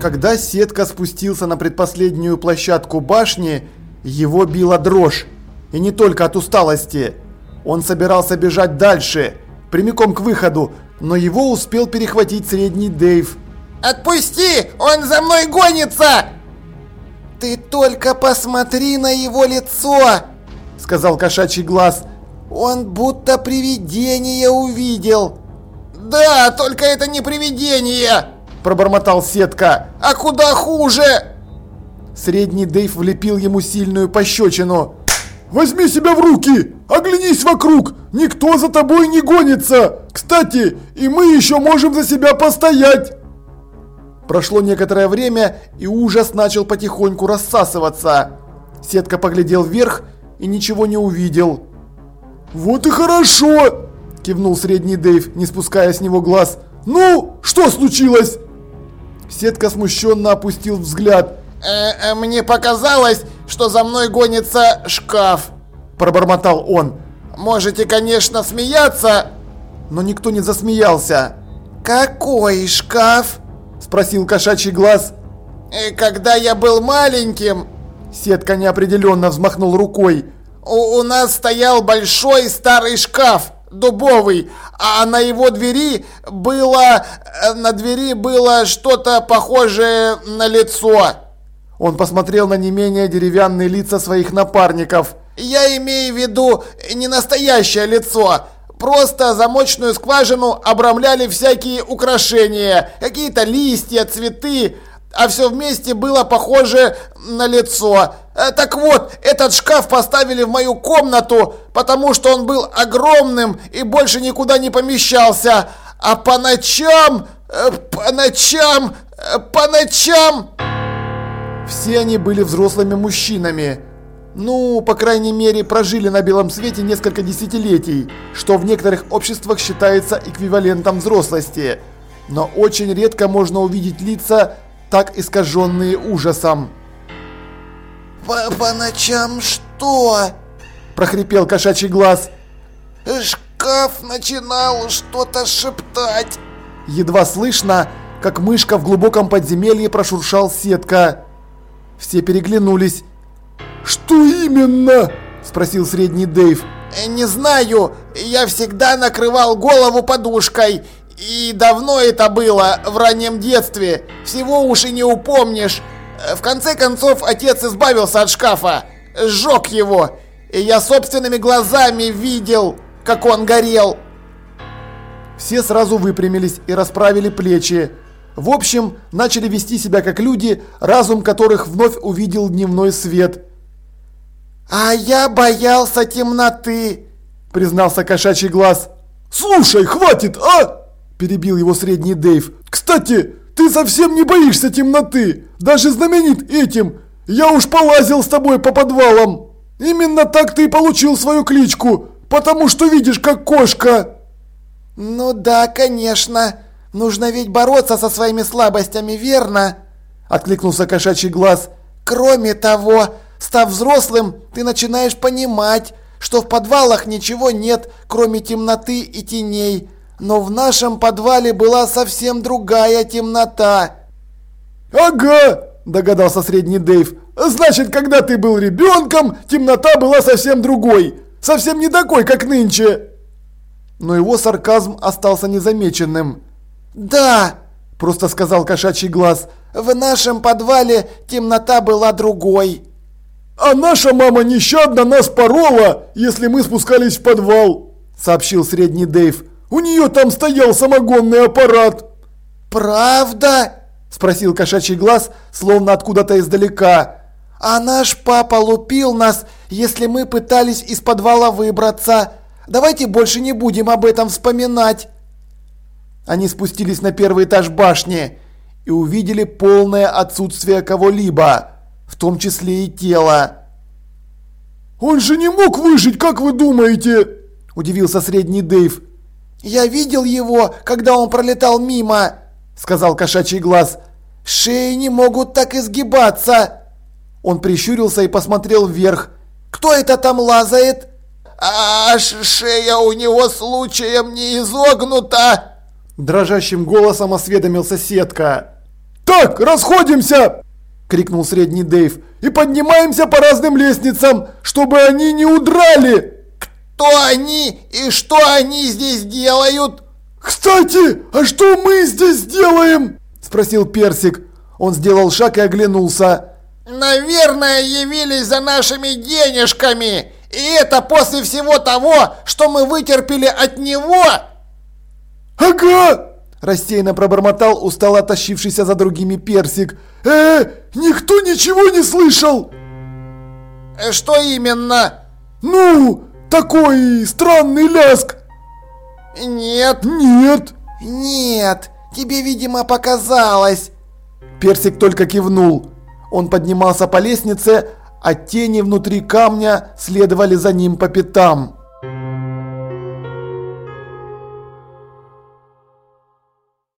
Когда сетка спустился на предпоследнюю площадку башни, его била дрожь. И не только от усталости. Он собирался бежать дальше, прямиком к выходу, но его успел перехватить средний Дэйв. «Отпусти! Он за мной гонится!» «Ты только посмотри на его лицо!» Сказал кошачий глаз. «Он будто привидение увидел!» «Да, только это не привидение!» Пробормотал Сетка. «А куда хуже!» Средний Дэйв влепил ему сильную пощечину. Возьми себя в руки! Оглянись вокруг! Никто за тобой не гонится! Кстати, и мы еще можем за себя постоять!» Прошло некоторое время, и ужас начал потихоньку рассасываться. Сетка поглядел вверх и ничего не увидел. «Вот и хорошо!» – кивнул средний Дэйв, не спуская с него глаз. «Ну, что случилось?» Сетка смущенно опустил взгляд. Э, э, «Мне показалось, что за мной гонится шкаф», – пробормотал он. «Можете, конечно, смеяться». Но никто не засмеялся. «Какой шкаф?» – спросил кошачий глаз. «Э, «Когда я был маленьким...» Сетка неопределенно взмахнул рукой. У, у нас стоял большой старый шкаф, дубовый, а на его двери было... На двери было что-то похожее на лицо. Он посмотрел на не менее деревянные лица своих напарников. «Я имею в виду не настоящее лицо. Просто замочную скважину обрамляли всякие украшения, какие-то листья, цветы, а все вместе было похоже на лицо. Э, так вот, этот шкаф поставили в мою комнату, потому что он был огромным и больше никуда не помещался. А по ночам, э, по ночам, э, по ночам... Все они были взрослыми мужчинами. Ну, по крайней мере, прожили на белом свете несколько десятилетий, что в некоторых обществах считается эквивалентом взрослости. Но очень редко можно увидеть лица, так искаженные ужасом. «По, по ночам что?» – прохрипел кошачий глаз. «Шкаф начинал что-то шептать». Едва слышно, как мышка в глубоком подземелье прошуршал сетка. Все переглянулись. «Что именно?» – спросил средний Дэйв. «Э, «Не знаю. Я всегда накрывал голову подушкой. И давно это было, в раннем детстве. Всего уж и не упомнишь. В конце концов, отец избавился от шкафа. Сжег его. И я собственными глазами видел, как он горел». Все сразу выпрямились и расправили плечи. В общем, начали вести себя как люди, разум которых вновь увидел дневной свет. «А я боялся темноты», – признался кошачий глаз. «Слушай, хватит, а!» – перебил его средний Дэйв. «Кстати, ты совсем не боишься темноты, даже знаменит этим. Я уж полазил с тобой по подвалам. Именно так ты и получил свою кличку, потому что видишь как кошка». «Ну да, конечно». Нужно ведь бороться со своими слабостями, верно? Откликнулся кошачий глаз. Кроме того, став взрослым, ты начинаешь понимать, что в подвалах ничего нет, кроме темноты и теней. Но в нашем подвале была совсем другая темнота. Ага, догадался средний Дэйв. Значит, когда ты был ребенком, темнота была совсем другой. Совсем не такой, как нынче. Но его сарказм остался незамеченным. «Да!» – просто сказал кошачий глаз. «В нашем подвале темнота была другой». «А наша мама нещадно нас порола, если мы спускались в подвал», – сообщил средний Дэйв. «У нее там стоял самогонный аппарат». «Правда?» – спросил кошачий глаз, словно откуда-то издалека. «А наш папа лупил нас, если мы пытались из подвала выбраться. Давайте больше не будем об этом вспоминать». Они спустились на первый этаж башни и увидели полное отсутствие кого-либо, в том числе и тела. «Он же не мог выжить, как вы думаете?» – удивился средний Дэйв. «Я видел его, когда он пролетал мимо», – сказал кошачий глаз. «Шеи не могут так изгибаться». Он прищурился и посмотрел вверх. «Кто это там лазает?» «А шея у него случаем не изогнута!» Дрожащим голосом осведомился Сетка. «Так, расходимся!» – крикнул средний Дэйв. «И поднимаемся по разным лестницам, чтобы они не удрали!» «Кто они и что они здесь делают?» «Кстати, а что мы здесь делаем?» – спросил Персик. Он сделал шаг и оглянулся. «Наверное, явились за нашими денежками! И это после всего того, что мы вытерпели от него!» «Ага!» – рассеянно пробормотал устало тащившийся за другими Персик. «Э, никто ничего не слышал!» «Э, «Что именно?» «Ну, такой странный ляск!» «Нет!» «Нет!» «Нет! Тебе, видимо, показалось!» Персик только кивнул. Он поднимался по лестнице, а тени внутри камня следовали за ним по пятам.